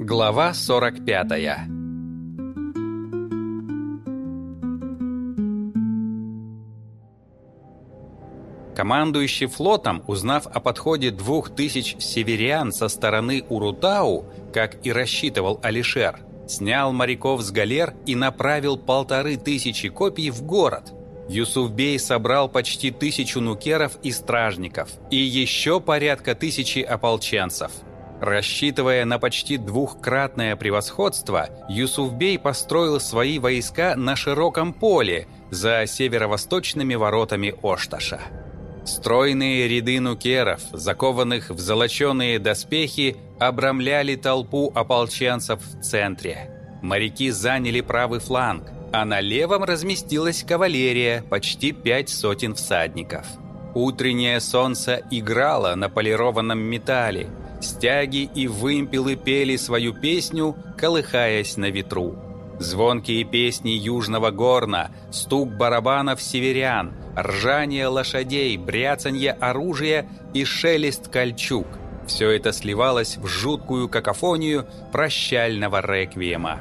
Глава 45 Командующий флотом, узнав о подходе двух тысяч северян со стороны Урутау, как и рассчитывал Алишер, снял моряков с галер и направил полторы тысячи копий в город. Юсуфбей собрал почти тысячу нукеров и стражников, и еще порядка тысячи ополченцев. Рассчитывая на почти двухкратное превосходство, Юсуфбей построил свои войска на широком поле за северо-восточными воротами Ошташа. Стройные ряды нукеров, закованных в золоченые доспехи, обрамляли толпу ополченцев в центре. Моряки заняли правый фланг, а на левом разместилась кавалерия, почти пять сотен всадников. Утреннее солнце играло на полированном металле, стяги и вымпелы пели свою песню, колыхаясь на ветру. Звонкие песни южного горна, стук барабанов северян, ржание лошадей, бряцанье оружия и шелест кольчуг – все это сливалось в жуткую какофонию прощального реквиема.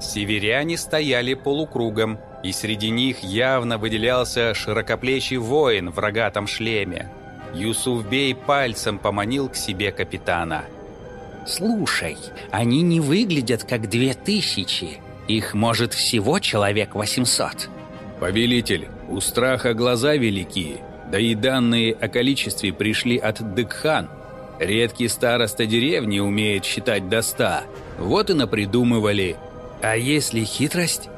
Северяне стояли полукругом, и среди них явно выделялся широкоплечий воин в рогатом шлеме. Юсуфбей пальцем поманил к себе капитана. «Слушай, они не выглядят как две тысячи. Их может всего человек восемьсот». «Повелитель, у страха глаза велики, да и данные о количестве пришли от Дыкхан. Редкий староста деревни умеет считать до ста. Вот и напридумывали. А если хитрость?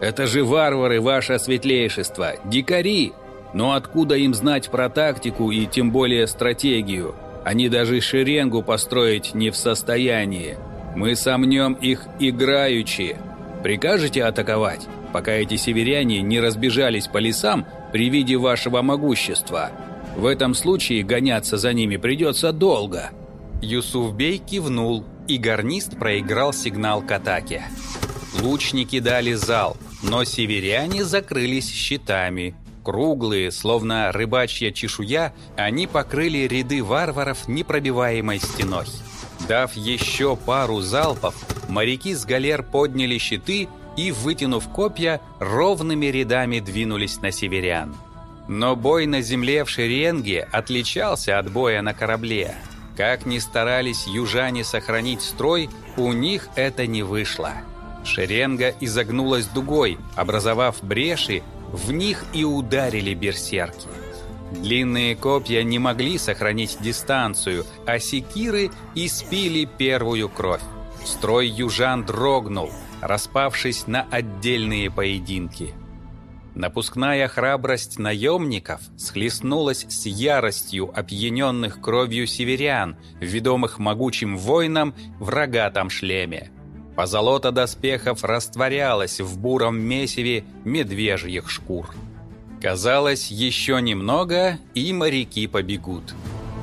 Это же варвары, ваше светлейшество, дикари. Но откуда им знать про тактику и тем более стратегию? Они даже шеренгу построить не в состоянии. Мы сомнем их играючи. Прикажете атаковать, пока эти северяне не разбежались по лесам при виде вашего могущества?» В этом случае гоняться за ними придется долго». Юсуфбей кивнул, и гарнист проиграл сигнал к атаке. Лучники дали зал, но северяне закрылись щитами. Круглые, словно рыбачья чешуя, они покрыли ряды варваров непробиваемой стеной. Дав еще пару залпов, моряки с галер подняли щиты и, вытянув копья, ровными рядами двинулись на северян. Но бой на земле в шеренге отличался от боя на корабле. Как ни старались южане сохранить строй, у них это не вышло. Шеренга изогнулась дугой, образовав бреши, в них и ударили берсерки. Длинные копья не могли сохранить дистанцию, а секиры испили первую кровь. Строй южан дрогнул, распавшись на отдельные поединки. Напускная храбрость наемников схлестнулась с яростью опьяненных кровью северян, ведомых могучим воином в рогатом шлеме. Позолота доспехов растворялась в буром месиве медвежьих шкур. Казалось, еще немного, и моряки побегут.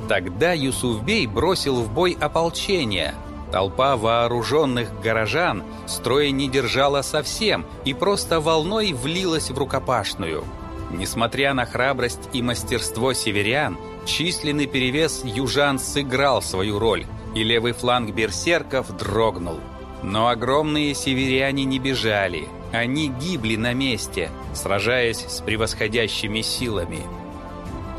Тогда Юсуфбей бросил в бой ополчение – Толпа вооруженных горожан строя не держала совсем и просто волной влилась в рукопашную. Несмотря на храбрость и мастерство северян, численный перевес южан сыграл свою роль, и левый фланг берсерков дрогнул. Но огромные северяне не бежали, они гибли на месте, сражаясь с превосходящими силами –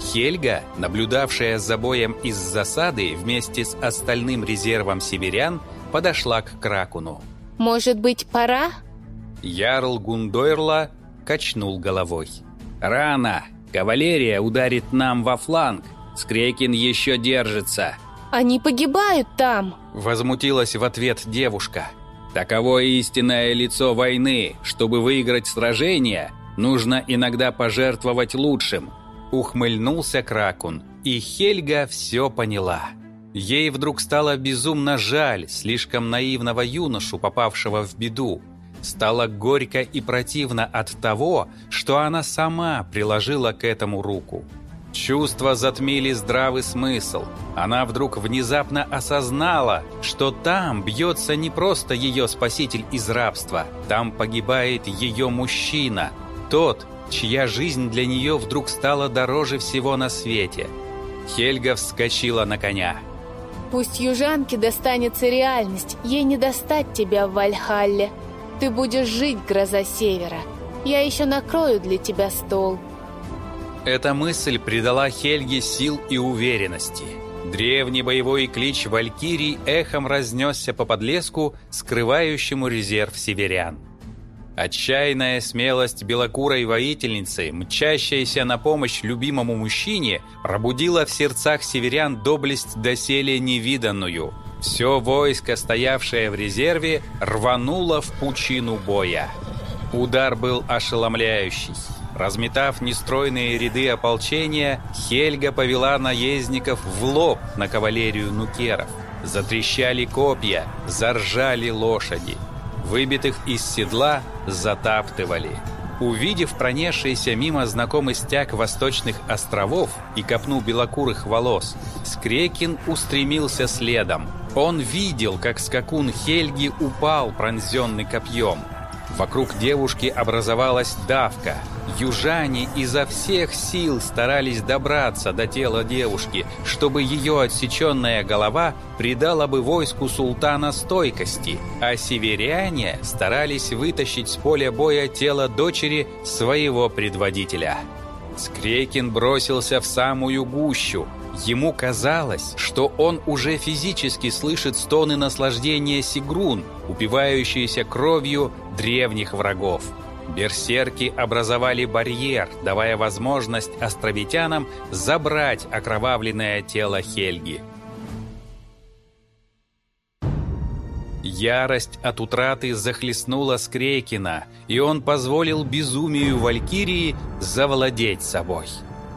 Хельга, наблюдавшая за боем из засады вместе с остальным резервом северян, подошла к Кракуну. «Может быть, пора?» Ярл Гундойрла качнул головой. «Рано! Кавалерия ударит нам во фланг! Скрекин еще держится!» «Они погибают там!» Возмутилась в ответ девушка. «Таково истинное лицо войны. Чтобы выиграть сражение, нужно иногда пожертвовать лучшим. Ухмыльнулся Кракун, и Хельга все поняла. Ей вдруг стало безумно жаль слишком наивного юношу, попавшего в беду. Стало горько и противно от того, что она сама приложила к этому руку. Чувства затмили здравый смысл. Она вдруг внезапно осознала, что там бьется не просто ее спаситель из рабства, там погибает ее мужчина, тот, чья жизнь для нее вдруг стала дороже всего на свете. Хельга вскочила на коня. Пусть южанке достанется реальность, ей не достать тебя в Вальхалле. Ты будешь жить, гроза севера. Я еще накрою для тебя стол. Эта мысль придала Хельге сил и уверенности. Древний боевой клич Валькирий эхом разнесся по подлеску, скрывающему резерв северян. Отчаянная смелость белокурой воительницы, мчащаяся на помощь любимому мужчине, пробудила в сердцах северян доблесть доселе невиданную. Все войско, стоявшее в резерве, рвануло в пучину боя. Удар был ошеломляющий. Разметав нестройные ряды ополчения, Хельга повела наездников в лоб на кавалерию нукеров. Затрещали копья, заржали лошади. Выбитых из седла затаптывали. Увидев пронесшийся мимо знакомый стяг восточных островов и копну белокурых волос, Скрекин устремился следом. Он видел, как скакун Хельги упал, пронзенный копьем. Вокруг девушки образовалась давка. Южане изо всех сил старались добраться до тела девушки, чтобы ее отсеченная голова придала бы войску султана стойкости, а северяне старались вытащить с поля боя тело дочери своего предводителя. Скрекин бросился в самую гущу, Ему казалось, что он уже физически слышит стоны наслаждения Сигрун, упивающиеся кровью древних врагов. Берсерки образовали барьер, давая возможность островитянам забрать окровавленное тело Хельги. Ярость от утраты захлестнула Скрейкина, и он позволил безумию Валькирии завладеть собой.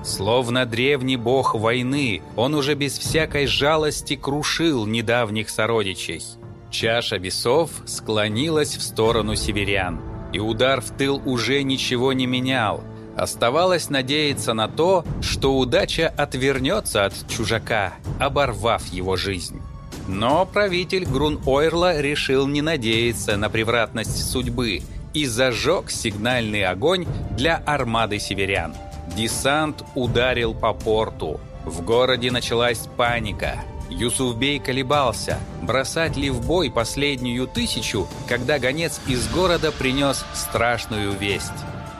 Словно древний бог войны, он уже без всякой жалости крушил недавних сородичей. Чаша весов склонилась в сторону северян, и удар в тыл уже ничего не менял. Оставалось надеяться на то, что удача отвернется от чужака, оборвав его жизнь. Но правитель Грун-Ойрла решил не надеяться на превратность судьбы и зажег сигнальный огонь для армады северян. Десант ударил по порту. В городе началась паника. Юсуфбей колебался, бросать ли в бой последнюю тысячу, когда гонец из города принес страшную весть.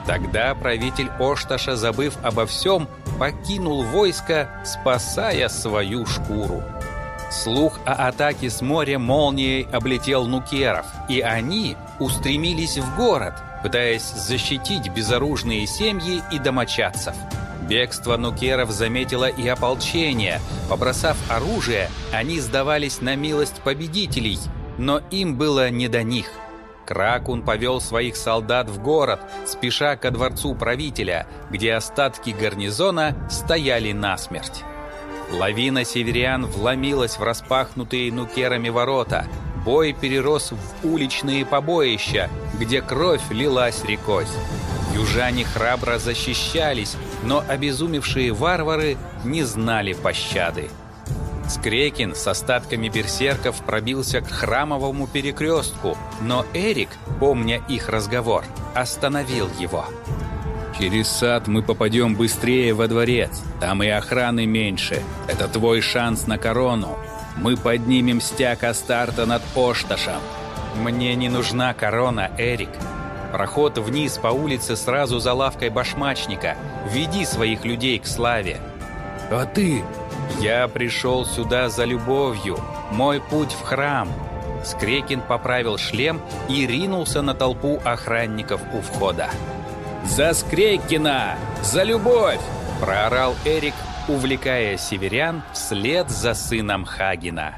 Тогда правитель Ошташа, забыв обо всем, покинул войско, спасая свою шкуру. Слух о атаке с моря молнией облетел нукеров, и они устремились в город, пытаясь защитить безоружные семьи и домочадцев. Бегство нукеров заметило и ополчение. Побросав оружие, они сдавались на милость победителей, но им было не до них. Кракун повел своих солдат в город, спеша ко дворцу правителя, где остатки гарнизона стояли насмерть. Лавина северян вломилась в распахнутые нукерами ворота. Бой перерос в уличные побоища, где кровь лилась рекой. Южане храбро защищались, но обезумевшие варвары не знали пощады. Скрекин с остатками берсерков пробился к храмовому перекрестку, но Эрик, помня их разговор, остановил его. Через сад мы попадем быстрее во дворец. Там и охраны меньше. Это твой шанс на корону. Мы поднимем стяг Астарта над Ошташем. Мне не нужна корона, Эрик. Проход вниз по улице сразу за лавкой башмачника. Веди своих людей к славе. А ты? Я пришел сюда за любовью. Мой путь в храм. Скрекин поправил шлем и ринулся на толпу охранников у входа. «За Скрейкина! За любовь!» – проорал Эрик, увлекая северян вслед за сыном Хагина.